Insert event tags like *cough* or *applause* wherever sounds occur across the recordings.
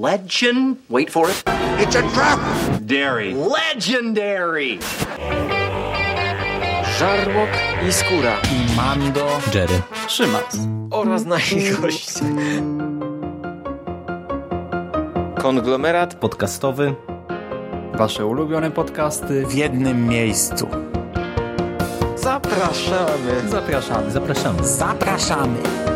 legend. Wait for it. It's a trap. Dairy. Legendary. Żarłok i Skóra i Mando, Jerry, Szymas oraz nasi goście. Konglomerat podcastowy. Wasze ulubione podcasty w jednym miejscu. Zapraszamy. Zapraszamy. Zapraszamy. Zapraszamy.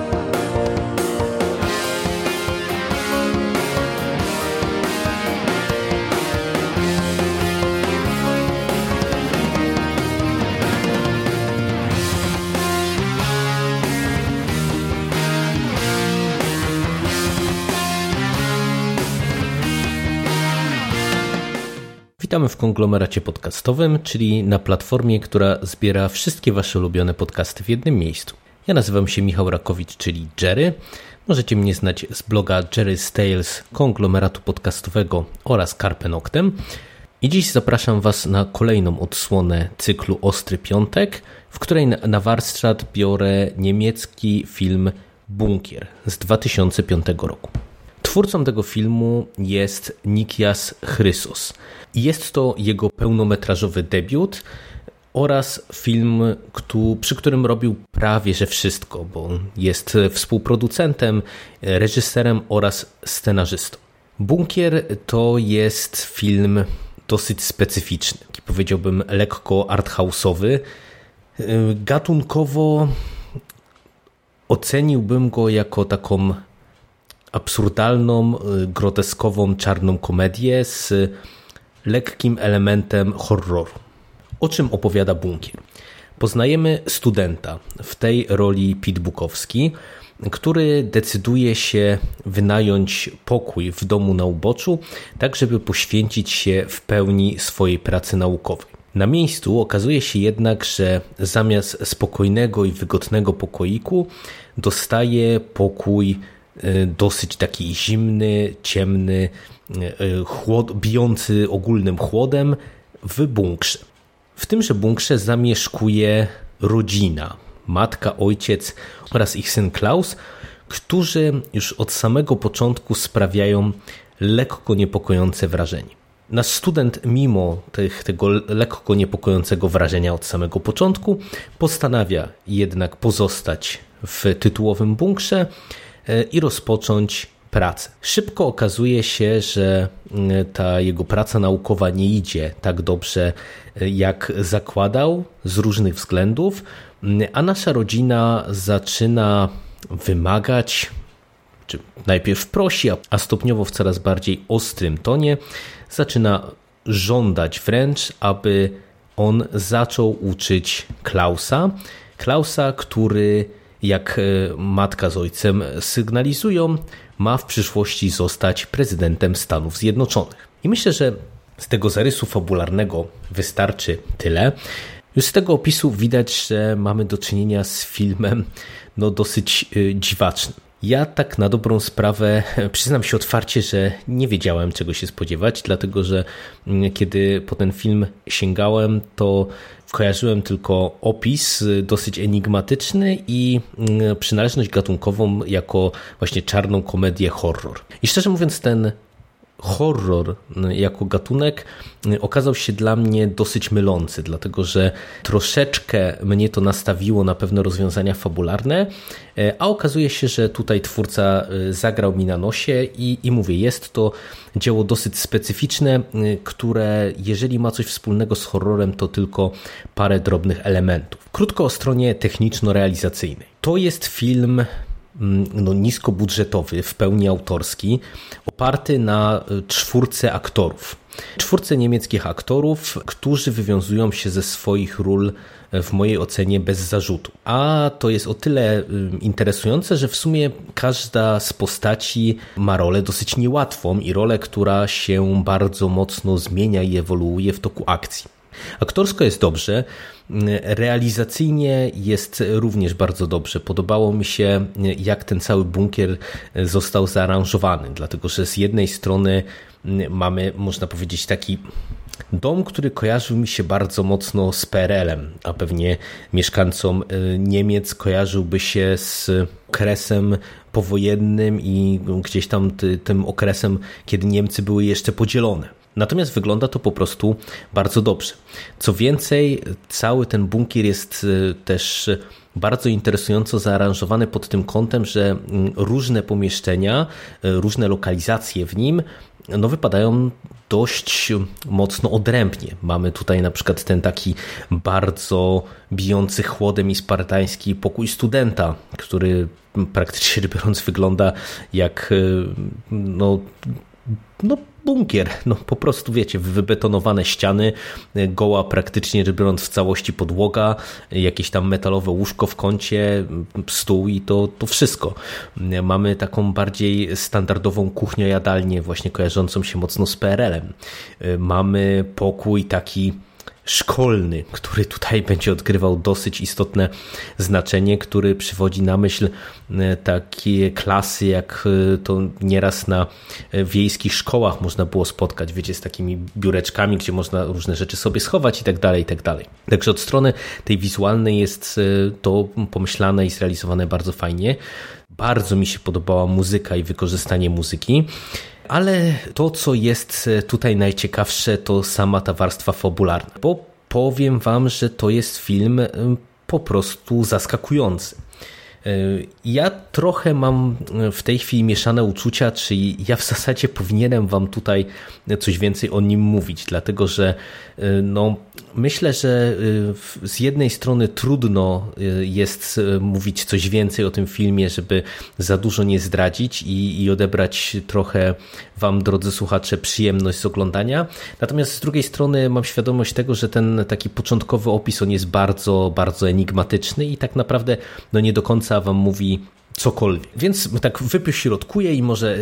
W konglomeracie podcastowym, czyli na platformie, która zbiera wszystkie Wasze ulubione podcasty w jednym miejscu. Ja nazywam się Michał Rakowicz, czyli Jerry. Możecie mnie znać z bloga Jerry's Tales, konglomeratu podcastowego oraz Carpe Noctem. I dziś zapraszam Was na kolejną odsłonę cyklu Ostry Piątek, w której na warsztat biorę niemiecki film Bunkier z 2005 roku. Twórcą tego filmu jest Nikias Chrysos. Jest to jego pełnometrażowy debiut oraz film, przy którym robił prawie że wszystko, bo jest współproducentem, reżyserem oraz scenarzystą. Bunkier to jest film dosyć specyficzny, powiedziałbym lekko arthouse'owy. Gatunkowo oceniłbym go jako taką absurdalną, groteskową, czarną komedię z lekkim elementem horroru. O czym opowiada Bunkier? Poznajemy studenta, w tej roli Pete Bukowski, który decyduje się wynająć pokój w domu na uboczu, tak żeby poświęcić się w pełni swojej pracy naukowej. Na miejscu okazuje się jednak, że zamiast spokojnego i wygodnego pokoiku dostaje pokój dosyć taki zimny, ciemny, chłod, bijący ogólnym chłodem w bunkrze. W tymże bunkrze zamieszkuje rodzina, matka, ojciec oraz ich syn Klaus, którzy już od samego początku sprawiają lekko niepokojące wrażenie. Nasz student, mimo tych, tego lekko niepokojącego wrażenia od samego początku, postanawia jednak pozostać w tytułowym bunkrze i rozpocząć pracę. Szybko okazuje się, że ta jego praca naukowa nie idzie tak dobrze, jak zakładał z różnych względów, a nasza rodzina zaczyna wymagać, czy najpierw prosi, a stopniowo w coraz bardziej ostrym tonie, zaczyna żądać wręcz, aby on zaczął uczyć Klausa. Klausa, który jak matka z ojcem sygnalizują, ma w przyszłości zostać prezydentem Stanów Zjednoczonych. I myślę, że z tego zarysu fabularnego wystarczy tyle. Już z tego opisu widać, że mamy do czynienia z filmem no, dosyć dziwacznym. Ja tak na dobrą sprawę *laughs* przyznam się otwarcie, że nie wiedziałem czego się spodziewać, dlatego że kiedy po ten film sięgałem, to kojarzyłem tylko opis dosyć enigmatyczny i przynależność gatunkową jako właśnie czarną komedię horror. I szczerze mówiąc, ten horror jako gatunek okazał się dla mnie dosyć mylący, dlatego że troszeczkę mnie to nastawiło na pewne rozwiązania fabularne, a okazuje się, że tutaj twórca zagrał mi na nosie i, i mówię, jest to dzieło dosyć specyficzne, które jeżeli ma coś wspólnego z horrorem, to tylko parę drobnych elementów. Krótko o stronie techniczno-realizacyjnej. To jest film no, niskobudżetowy, w pełni autorski, oparty na czwórce aktorów. Czwórce niemieckich aktorów, którzy wywiązują się ze swoich ról w mojej ocenie bez zarzutu. A to jest o tyle interesujące, że w sumie każda z postaci ma rolę dosyć niełatwą i rolę, która się bardzo mocno zmienia i ewoluuje w toku akcji. Aktorsko jest dobrze, realizacyjnie jest również bardzo dobrze. Podobało mi się, jak ten cały bunkier został zaaranżowany, dlatego że z jednej strony mamy, można powiedzieć, taki dom, który kojarzył mi się bardzo mocno z PRL-em, a pewnie mieszkańcom Niemiec kojarzyłby się z okresem powojennym i gdzieś tam tym okresem, kiedy Niemcy były jeszcze podzielone. Natomiast wygląda to po prostu bardzo dobrze. Co więcej, cały ten bunkier jest e, też bardzo interesująco zaaranżowany pod tym kątem, że mm, różne pomieszczenia, e, różne lokalizacje w nim no, wypadają dość mocno odrębnie. Mamy tutaj na przykład ten taki bardzo bijący chłodem i spartański pokój studenta, który praktycznie biorąc wygląda jak no, no bunkier, no po prostu wiecie, wybetonowane ściany, goła praktycznie biorąc w całości podłoga, jakieś tam metalowe łóżko w kącie, stół i to, to wszystko. Mamy taką bardziej standardową kuchnię-jadalnię, właśnie kojarzącą się mocno z PRL-em. Mamy pokój taki szkolny, który tutaj *laughs* będzie odgrywał dosyć istotne znaczenie, który przywodzi na myśl e, takie klasy, jak e, to nieraz na e, wiejskich szkołach można było spotkać, wiecie, z takimi biureczkami, gdzie można różne rzeczy sobie schować i tak dalej, i tak dalej. Także od strony tej wizualnej jest to pomyślane i zrealizowane bardzo fajnie. Bardzo mi się podobała muzyka i wykorzystanie muzyki. Ale to, co jest tutaj najciekawsze, to sama ta warstwa fabularna, bo powiem Wam, że to jest film po prostu zaskakujący. Ja trochę mam w tej chwili mieszane uczucia, czy ja w zasadzie powinienem Wam tutaj coś więcej o nim mówić, dlatego że no, myślę, że z jednej strony trudno jest mówić coś więcej o tym filmie, żeby za dużo nie zdradzić i, i odebrać trochę Wam, drodzy słuchacze, przyjemność z oglądania. Natomiast z drugiej strony mam świadomość tego, że ten taki początkowy opis on jest bardzo, bardzo enigmatyczny i tak naprawdę no nie do końca Wam mówi cokolwiek. Więc tak wypośrodkuję i może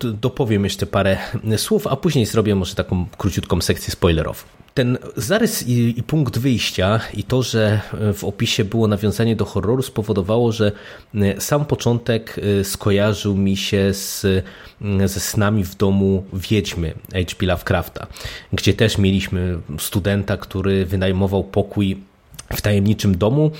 dopowiem jeszcze parę słów, a później zrobię może taką króciutką sekcję spoilerową. Ten zarys i, i, punkt wyjścia i to, że w opisie było nawiązanie do horroru spowodowało, że sam początek skojarzył mi się z, ze snami w domu Wiedźmy H.P. Lovecrafta, gdzie też mieliśmy studenta, który wynajmował pokój w tajemniczym domu.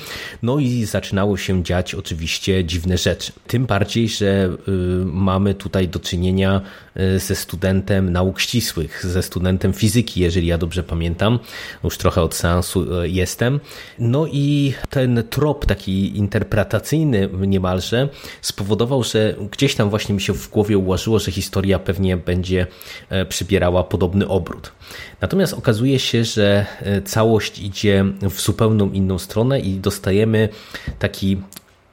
No i zaczynało się dziać oczywiście dziwne rzeczy. Tym bardziej, że y, mamy tutaj do czynienia y, ze studentem nauk ścisłych, ze studentem fizyki, jeżeli ja dobrze pamiętam. Już trochę od seansu y, jestem. No i ten trop taki interpretacyjny niemalże spowodował, że gdzieś tam właśnie mi się w głowie ułożyło, że historia pewnie będzie e, przybierała podobny obrót. Natomiast okazuje się, że e, całość idzie w zupełną inną stronę i dostajemy taki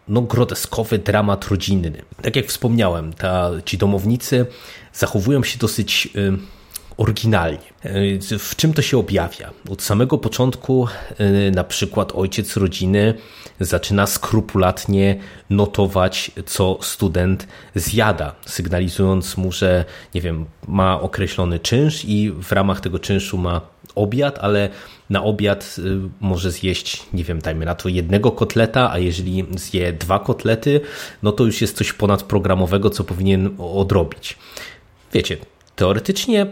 no, groteskowy dramat rodzinny. Tak jak wspomniałem, ta, ci domownicy zachowują się dosyć y, oryginalnie. Y, w czym to się objawia? Od samego początku y, na przykład ojciec rodziny zaczyna skrupulatnie notować, co student zjada, sygnalizując mu, że nie wiem, ma określony czynsz i w ramach tego czynszu ma obiad, ale na obiad y, może zjeść, nie wiem, dajmy na to jednego kotleta, a jeżeli zje dwa kotlety, no to już jest coś ponadprogramowego, co powinien odrobić. Wiecie, teoretycznie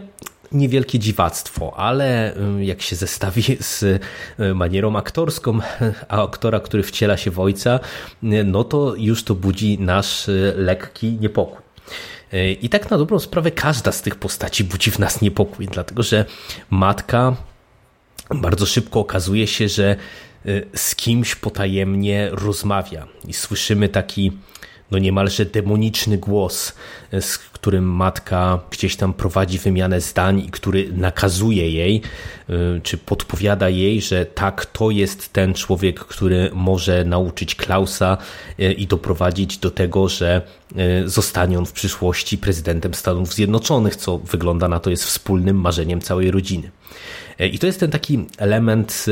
niewielkie dziwactwo, ale jak się zestawi z manierą aktorską *laughs* a aktora, który wciela się w ojca, no to już to budzi nasz lekki niepokój. I tak na dobrą sprawę każda z tych postaci budzi w nas niepokój, dlatego że matka bardzo szybko okazuje się, że z kimś potajemnie rozmawia. I słyszymy taki no niemalże demoniczny głos, e, z którym matka gdzieś tam prowadzi wymianę zdań i który nakazuje jej, e, czy podpowiada jej, że tak, to jest ten człowiek, który może nauczyć Klausa e, i doprowadzić do tego, że zostanie on w przyszłości prezydentem Stanów Zjednoczonych, co wygląda na to jest wspólnym marzeniem całej rodziny. I to jest ten taki element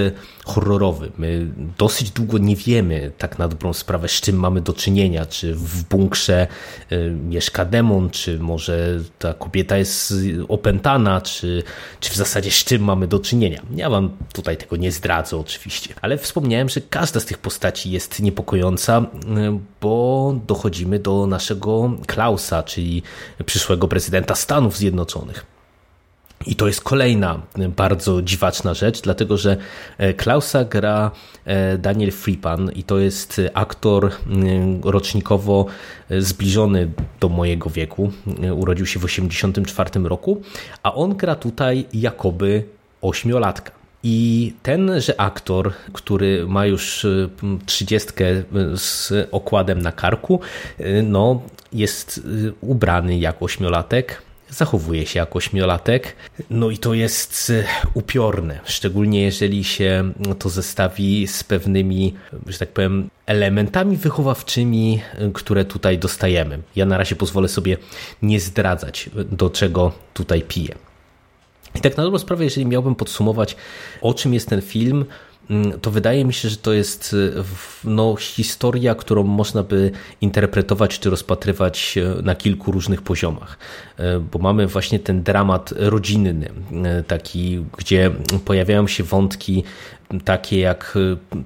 horrorowy. My dosyć długo nie wiemy tak na dobrą sprawę, z czym mamy do czynienia. Czy w bunkrze mieszka demon, czy może ta kobieta jest opętana, czy, czy w zasadzie z czym mamy do czynienia. Ja wam tutaj tego nie zdradzę oczywiście, ale wspomniałem, że każda z tych postaci jest niepokojąca, bo dochodzimy do naszego Klausa, czyli przyszłego prezydenta Stanów Zjednoczonych. I to jest kolejna bardzo dziwaczna rzecz, dlatego że Klausa gra Daniel Fripan i to jest aktor rocznikowo zbliżony do mojego wieku. Urodził się w 1984 roku, a on gra tutaj jakoby ośmiolatka. I tenże aktor, który ma już trzydziestkę z okładem na karku, no, jest ubrany jak ośmiolatek, zachowuje się jak ośmiolatek. No i to jest upiorne, szczególnie jeżeli się to zestawi z pewnymi, że tak powiem, elementami wychowawczymi, które tutaj dostajemy. Ja na razie pozwolę sobie nie zdradzać, do czego tutaj piję. I tak na dobrą sprawę, jeżeli miałbym podsumować, o czym jest ten film, to wydaje mi się, że to jest no, historia, którą można by interpretować czy rozpatrywać na kilku różnych poziomach. Bo mamy właśnie ten dramat rodzinny, taki, gdzie pojawiają się wątki takie jak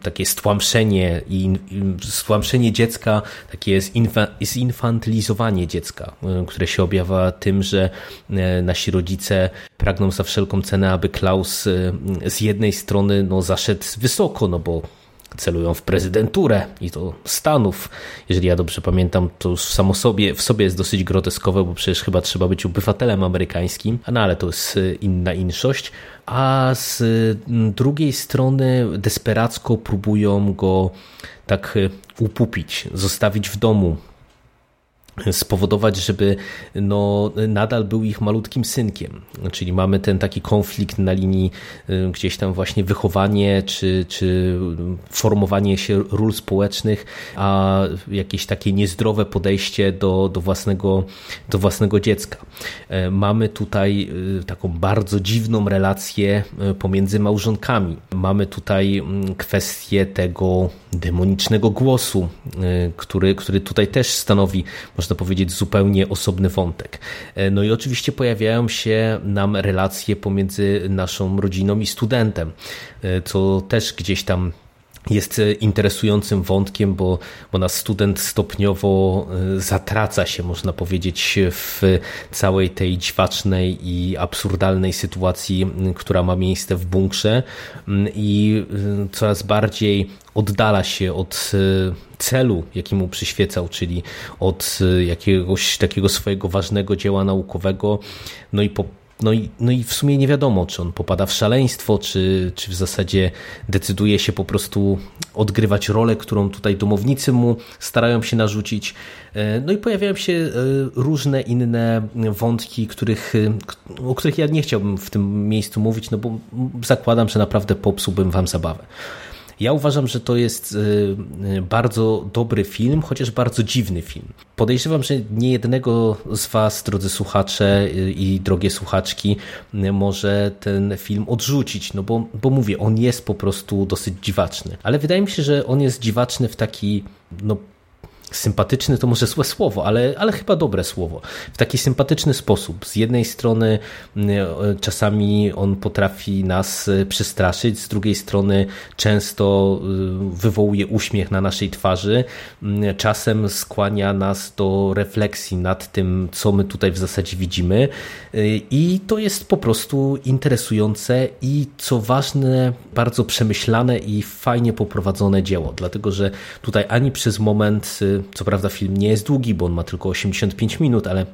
takie stłamszenie i stłamszenie dziecka, takie jest zinfantylizowanie dziecka, które się objawia tym, że nasi rodzice pragną za wszelką cenę, aby Klaus z jednej strony no, zaszedł wysoko, no bo celują w prezydenturę i to Stanów. Jeżeli ja dobrze pamiętam, to już samo sobie, w sobie jest dosyć groteskowe, bo przecież chyba trzeba być obywatelem amerykańskim, no ale to jest inna inszość. A z drugiej strony desperacko próbują go tak upupić, zostawić w domu, spowodować, żeby no, nadal był ich malutkim synkiem. Czyli mamy ten taki konflikt na linii gdzieś tam właśnie wychowanie czy, czy formowanie się ról społecznych, a jakieś takie niezdrowe podejście do, do, własnego, do własnego dziecka. Mamy tutaj taką bardzo dziwną relację pomiędzy małżonkami. Mamy tutaj kwestię tego demonicznego głosu, który, który tutaj też stanowi, można powiedzieć, zupełnie osobny wątek. No i oczywiście pojawiają się nam relacje pomiędzy naszą rodziną i studentem, co też gdzieś tam jest interesującym wątkiem, bo, bo nasz student stopniowo zatraca się, można powiedzieć, w całej tej dziwacznej i absurdalnej sytuacji, która ma miejsce w bunkrze i coraz bardziej oddala się od celu, jaki mu przyświecał, czyli od jakiegoś takiego swojego ważnego dzieła naukowego, no i po no i, no i w sumie nie wiadomo, czy on popada w szaleństwo, czy, czy w zasadzie decyduje się po prostu odgrywać rolę, którą tutaj domownicy mu starają się narzucić. No i pojawiają się różne inne wątki, których, o których ja nie chciałbym w tym miejscu mówić, no bo zakładam, że naprawdę popsułbym wam zabawę. Ja uważam, że to jest bardzo dobry film, chociaż bardzo dziwny film. Podejrzewam, że nie jednego z Was, drodzy słuchacze i drogie słuchaczki, może ten film odrzucić, no bo, bo mówię, on jest po prostu dosyć dziwaczny. Ale wydaje mi się, że on jest dziwaczny w taki, no sympatyczny to może złe słowo, ale, ale chyba dobre słowo. W taki sympatyczny sposób. Z jednej strony czasami on potrafi nas przestraszyć, z drugiej strony często wywołuje uśmiech na naszej twarzy, czasem skłania nas do refleksji nad tym, co my tutaj w zasadzie widzimy i to jest po prostu interesujące i co ważne, bardzo przemyślane i fajnie poprowadzone dzieło, dlatego że tutaj ani przez moment co prawda film nie jest długi, bo on ma tylko 85 minut, ale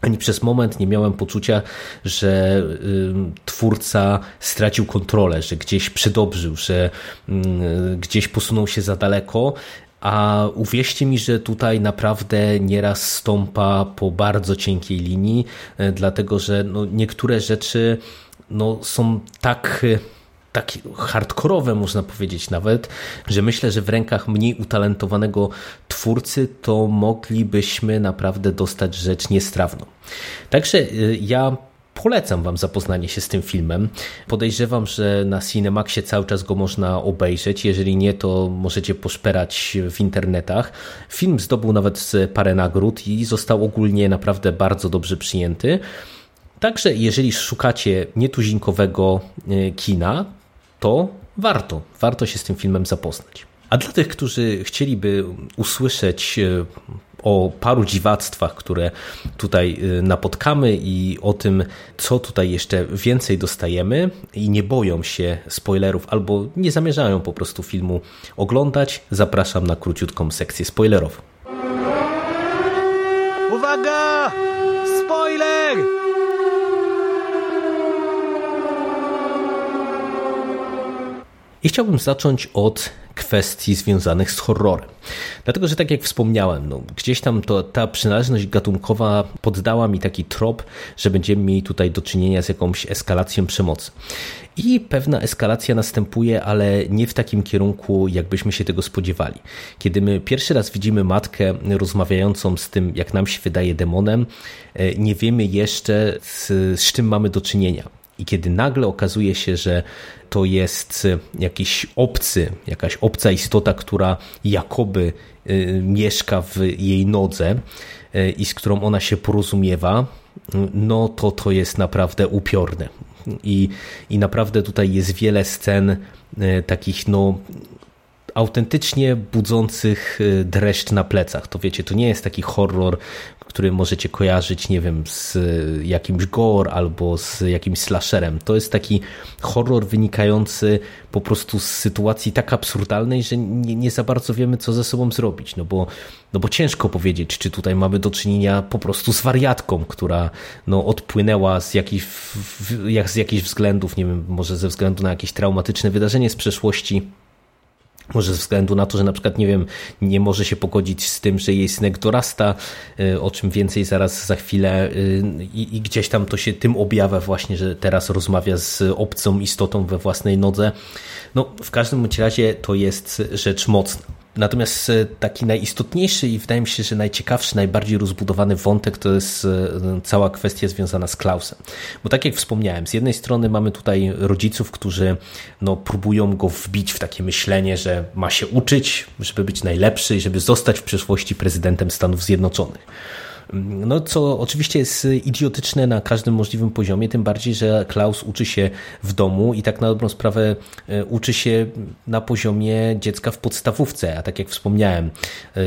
ani przez moment nie miałem poczucia, że twórca stracił kontrolę, że gdzieś przedobrzył, że gdzieś posunął się za daleko. A uwierzcie mi, że tutaj naprawdę nieraz stąpa po bardzo cienkiej linii, dlatego że no niektóre rzeczy no, są tak takie hardkorowe, można powiedzieć nawet, że myślę, że w rękach mniej utalentowanego twórcy to moglibyśmy naprawdę dostać rzecz niestrawną. Także ja polecam Wam zapoznanie się z tym filmem. Podejrzewam, że na Cinemaxie cały czas go można obejrzeć. Jeżeli nie, to możecie poszperać w internetach. Film zdobył nawet parę nagród i został ogólnie naprawdę bardzo dobrze przyjęty. Także jeżeli szukacie nietuzinkowego e, kina, to warto, warto się z tym filmem zapoznać. A dla tych, którzy chcieliby usłyszeć e, o paru dziwactwach, które tutaj y, napotkamy i o tym, co tutaj jeszcze więcej dostajemy i nie boją się spoilerów albo nie zamierzają po prostu filmu oglądać, zapraszam na króciutką sekcję spoilerową. I chciałbym zacząć od kwestii związanych z horrorem. Dlatego, że tak jak wspomniałem, no, gdzieś tam to, ta przynależność gatunkowa poddała mi taki trop, że będziemy mieli tutaj do czynienia z jakąś eskalacją przemocy. I pewna eskalacja następuje, ale nie w takim kierunku, jakbyśmy się tego spodziewali. Kiedy my pierwszy raz widzimy matkę rozmawiającą z tym, jak nam się wydaje, demonem, e, nie wiemy jeszcze, z, z czym mamy do czynienia. I kiedy nagle okazuje się, że to jest jakiś obcy, jakaś obca istota, która jakoby y, mieszka w jej nodze y, i z którą ona się porozumiewa, no to to jest naprawdę upiorne. I, i naprawdę tutaj jest wiele scen y, takich, no autentycznie budzących dreszcz na plecach. To wiecie, to nie jest taki horror, który możecie kojarzyć, nie wiem, z jakimś gore albo z jakimś slasherem. To jest taki horror wynikający po prostu z sytuacji tak absurdalnej, że nie, nie za bardzo wiemy, co ze sobą zrobić. No bo, no bo ciężko powiedzieć, czy tutaj mamy do czynienia po prostu z wariatką, która no, odpłynęła z, jakich, z jakichś względów, nie wiem, może ze względu na jakieś traumatyczne wydarzenie z przeszłości może ze względu na to, że na przykład, nie wiem, nie może się pogodzić z tym, że jej synek dorasta, y, o czym więcej zaraz za chwilę y, i, i, gdzieś tam to się tym objawia właśnie, że teraz rozmawia z obcą istotą we własnej nodze. No, w każdym razie to jest rzecz mocna. Natomiast e, taki najistotniejszy i wydaje mi się, że najciekawszy, najbardziej rozbudowany wątek to jest e, cała kwestia związana z Klausem. Bo tak jak wspomniałem, z jednej strony mamy tutaj rodziców, którzy no, próbują go wbić w takie myślenie, że ma się uczyć, żeby być najlepszy i żeby zostać w przyszłości prezydentem Stanów Zjednoczonych. No, co oczywiście jest idiotyczne na każdym możliwym poziomie, tym bardziej, że Klaus uczy się w domu i tak na dobrą sprawę e, uczy się na poziomie dziecka w podstawówce, a tak jak wspomniałem, e,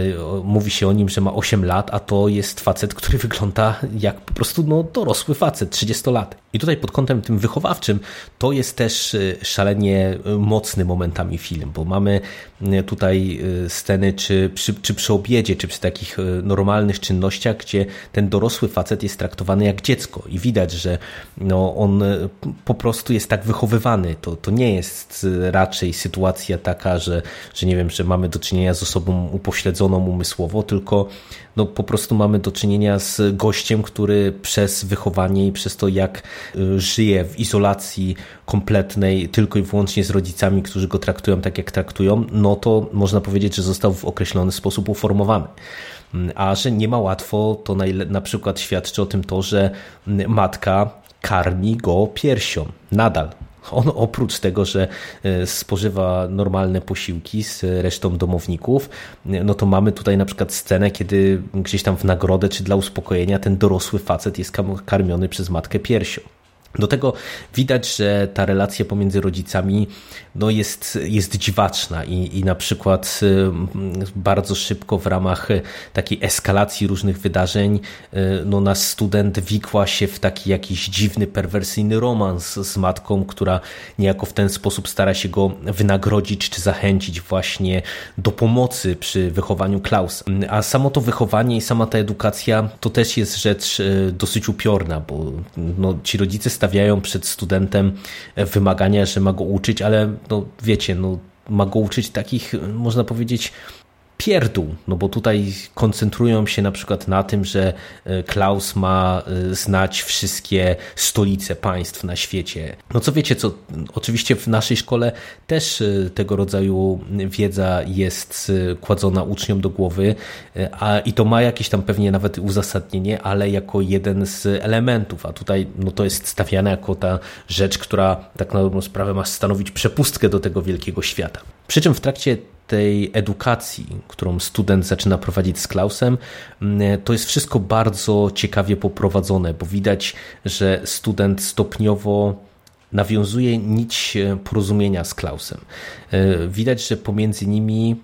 mówi się o nim, że ma 8 lat, a to jest facet, który wygląda jak po prostu no, dorosły facet, 30 lat. I tutaj pod kątem tym wychowawczym to jest też y, szalenie mocny momentami film, bo mamy tutaj sceny czy przy, czy przy obiedzie, czy przy takich normalnych czynnościach, gdzie ten dorosły facet jest traktowany jak dziecko i widać, że no, on po prostu jest tak wychowywany. To, to nie jest raczej sytuacja taka, że, że nie wiem, że mamy do czynienia z osobą upośledzoną umysłowo, tylko no, po prostu mamy do czynienia z gościem, który przez wychowanie i przez to, jak y, żyje w izolacji kompletnej, tylko i wyłącznie z rodzicami, którzy go traktują tak, jak traktują, no to można powiedzieć, że został w określony sposób uformowany. A że nie ma łatwo, to na, na przykład świadczy o tym to, że matka karmi go piersią nadal. On oprócz tego, że e, spożywa normalne posiłki z resztą domowników, no to mamy tutaj na przykład scenę, kiedy gdzieś tam w nagrodę czy dla uspokojenia ten dorosły facet jest karmiony przez matkę piersią. Do tego widać, że ta relacja pomiędzy rodzicami no jest, jest dziwaczna i, i na przykład y, bardzo szybko w ramach takiej eskalacji różnych wydarzeń y, no nasz student wikła się w taki jakiś dziwny, perwersyjny romans z matką, która niejako w ten sposób stara się go wynagrodzić czy zachęcić właśnie do pomocy przy wychowaniu Klaus. A samo to wychowanie i sama ta edukacja to też jest rzecz y, dosyć upiorna, bo no, ci rodzice stawiają przed studentem wymagania, że ma go uczyć, ale no wiecie, no ma go uczyć takich, można powiedzieć, pierdół, no bo tutaj koncentrują się na przykład na tym, że e, Klaus ma e, znać wszystkie stolice państw na świecie. No co wiecie, co oczywiście w naszej szkole też e, tego rodzaju wiedza jest kładzona uczniom do głowy, a i to ma jakieś tam pewnie nawet uzasadnienie, ale jako jeden z elementów, a tutaj no to jest stawiane jako ta rzecz, która tak na dobrą sprawę ma stanowić przepustkę do tego wielkiego świata. Przy czym w trakcie tej edukacji, którą student zaczyna prowadzić z Klausem, mm, to jest wszystko bardzo ciekawie poprowadzone, bo widać, że student stopniowo nawiązuje nić porozumienia z Klausem. E, widać, że pomiędzy nimi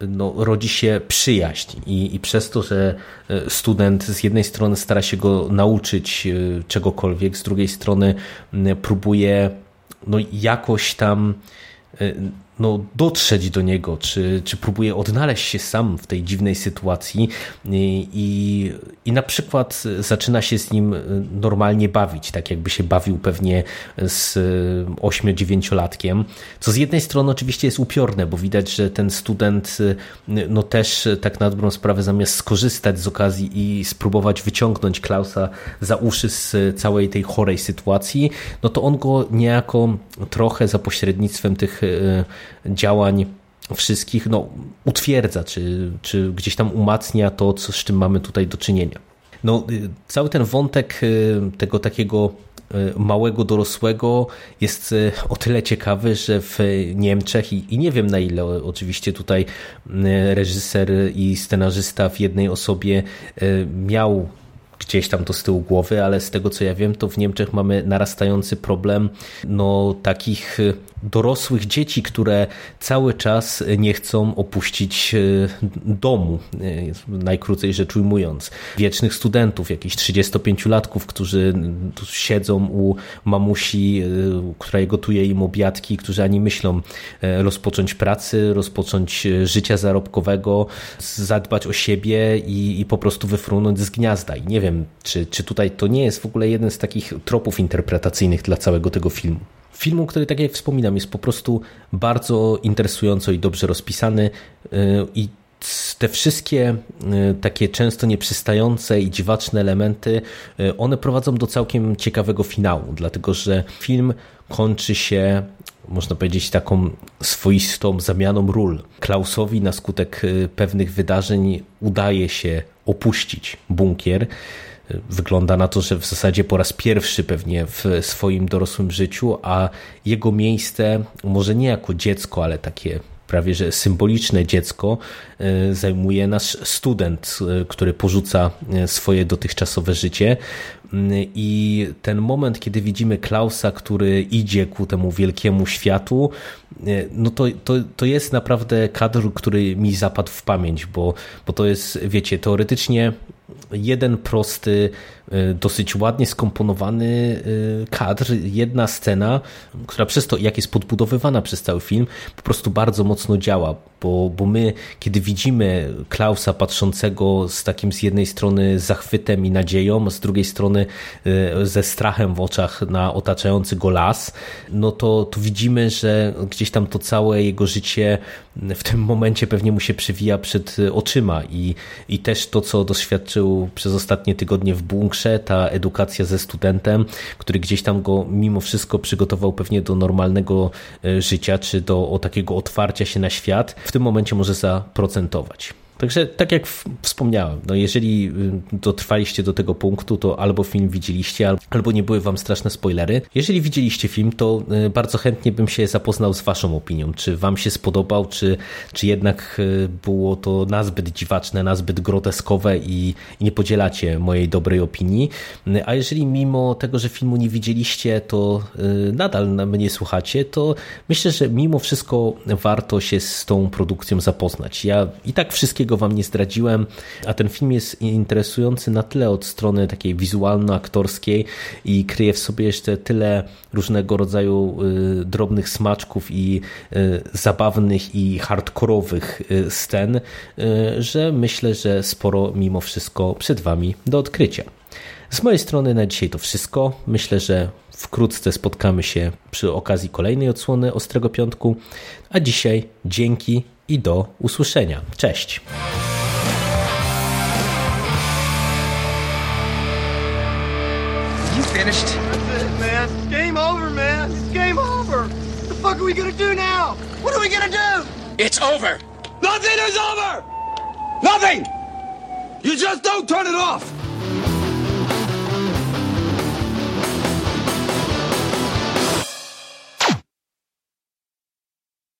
no, rodzi się przyjaźń i, i przez to, że e, student z jednej strony stara się go nauczyć e, czegokolwiek, z drugiej strony próbuje no, jakoś tam no, dotrzeć do niego, czy, czy próbuje odnaleźć się sam w tej dziwnej sytuacji i, i na przykład zaczyna się z nim normalnie bawić, tak jakby się bawił pewnie z 8-9-latkiem, co z jednej strony oczywiście jest upiorne, bo widać, że ten student no też tak na dobrą sprawę zamiast skorzystać z okazji i spróbować wyciągnąć Klausa za uszy z całej tej chorej sytuacji, no to on go niejako trochę za pośrednictwem tych działań wszystkich no, utwierdza, czy, czy gdzieś tam umacnia to, co, z czym mamy tutaj do czynienia. No, y, cały ten wątek y, tego takiego y, małego dorosłego jest o tyle ciekawy, że w Niemczech i, i, nie wiem na ile oczywiście tutaj reżyser i scenarzysta w jednej osobie miał gdzieś tam to z tyłu głowy, ale z tego co ja wiem, to w Niemczech mamy narastający problem no, takich y, dorosłych dzieci, które cały czas nie chcą opuścić y, domu, y, najkrócej rzecz ujmując. Wiecznych studentów, jakichś 35-latków, którzy siedzą u mamusi, która gotuje im obiadki, którzy ani myślą rozpocząć pracy, rozpocząć życia zarobkowego, zadbać o siebie i, i po prostu wyfrunąć z gniazda. I nie wiem, czy, czy tutaj to nie jest w ogóle jeden z takich tropów interpretacyjnych dla całego tego filmu. Filmu, który, tak jak wspominam, jest po prostu bardzo interesująco i dobrze rozpisany y, i te wszystkie y, takie często nieprzystające i dziwaczne elementy, y, one prowadzą do całkiem ciekawego finału, dlatego że film kończy się można powiedzieć, taką swoistą zamianą ról. Klausowi na skutek pewnych wydarzeń udaje się opuścić bunkier. Wygląda na to, że w zasadzie po raz pierwszy pewnie w swoim dorosłym życiu, a jego miejsce, może nie jako dziecko, ale takie prawie że symboliczne dziecko e, zajmuje nasz student, e, który porzuca e, swoje dotychczasowe życie. I ten moment, kiedy widzimy Klausa, który idzie ku temu wielkiemu światu, no to, to, to jest naprawdę kadr, który mi zapadł w pamięć, bo, bo to jest, wiecie, teoretycznie jeden prosty, e, dosyć ładnie skomponowany e, kadr, jedna scena, która przez to, jak jest podbudowywana przez cały film, po prostu bardzo mocno działa, bo, bo my, kiedy widzimy Klausa patrzącego z takim z jednej strony zachwytem i nadzieją, z drugiej strony e, ze strachem w oczach na otaczający go las, no to, to widzimy, że gdzieś tam to całe jego życie w tym momencie pewnie mu się przewija przed oczyma. I, i też to, co doświadczył przez ostatnie tygodnie w bunkrze, ta edukacja ze studentem, który gdzieś tam go mimo wszystko przygotował pewnie do normalnego e, życia, czy do takiego otwarcia się na świat, w tym momencie może zaprocentować. Także tak jak wspomniałem, no jeżeli y, dotrwaliście do tego punktu, to albo film widzieliście, albo nie były wam straszne spoilery. Jeżeli widzieliście film, to y, bardzo chętnie bym się zapoznał z waszą opinią. Czy wam się spodobał, czy, czy jednak y, było to nazbyt dziwaczne, nazbyt groteskowe i, i nie podzielacie mojej dobrej opinii. A jeżeli mimo tego, że filmu nie widzieliście, to nadal mnie słuchacie, to myślę, że mimo wszystko warto się z tą produkcją zapoznać. Ja i tak wszystkiego wszystkiego wam nie zdradziłem, a ten film jest interesujący na tyle od strony takiej wizualno-aktorskiej i kryje w sobie jeszcze tyle różnego rodzaju y, drobnych smaczków i y, zabawnych i hardkorowych y, scen, że myślę, że sporo mimo wszystko przed wami do odkrycia. Z mojej strony na dzisiaj to wszystko. Myślę, że wkrótce spotkamy się przy okazji kolejnej odsłony Ostrego Piątku. A dzisiaj dzięki i do usłyszenia. Cześć! You finished? That's it, man. It's game over, man. It's game over. What the fuck are we gonna do now? What are we gonna do? It's over. Nothing is over! Nothing! You just don't turn it off!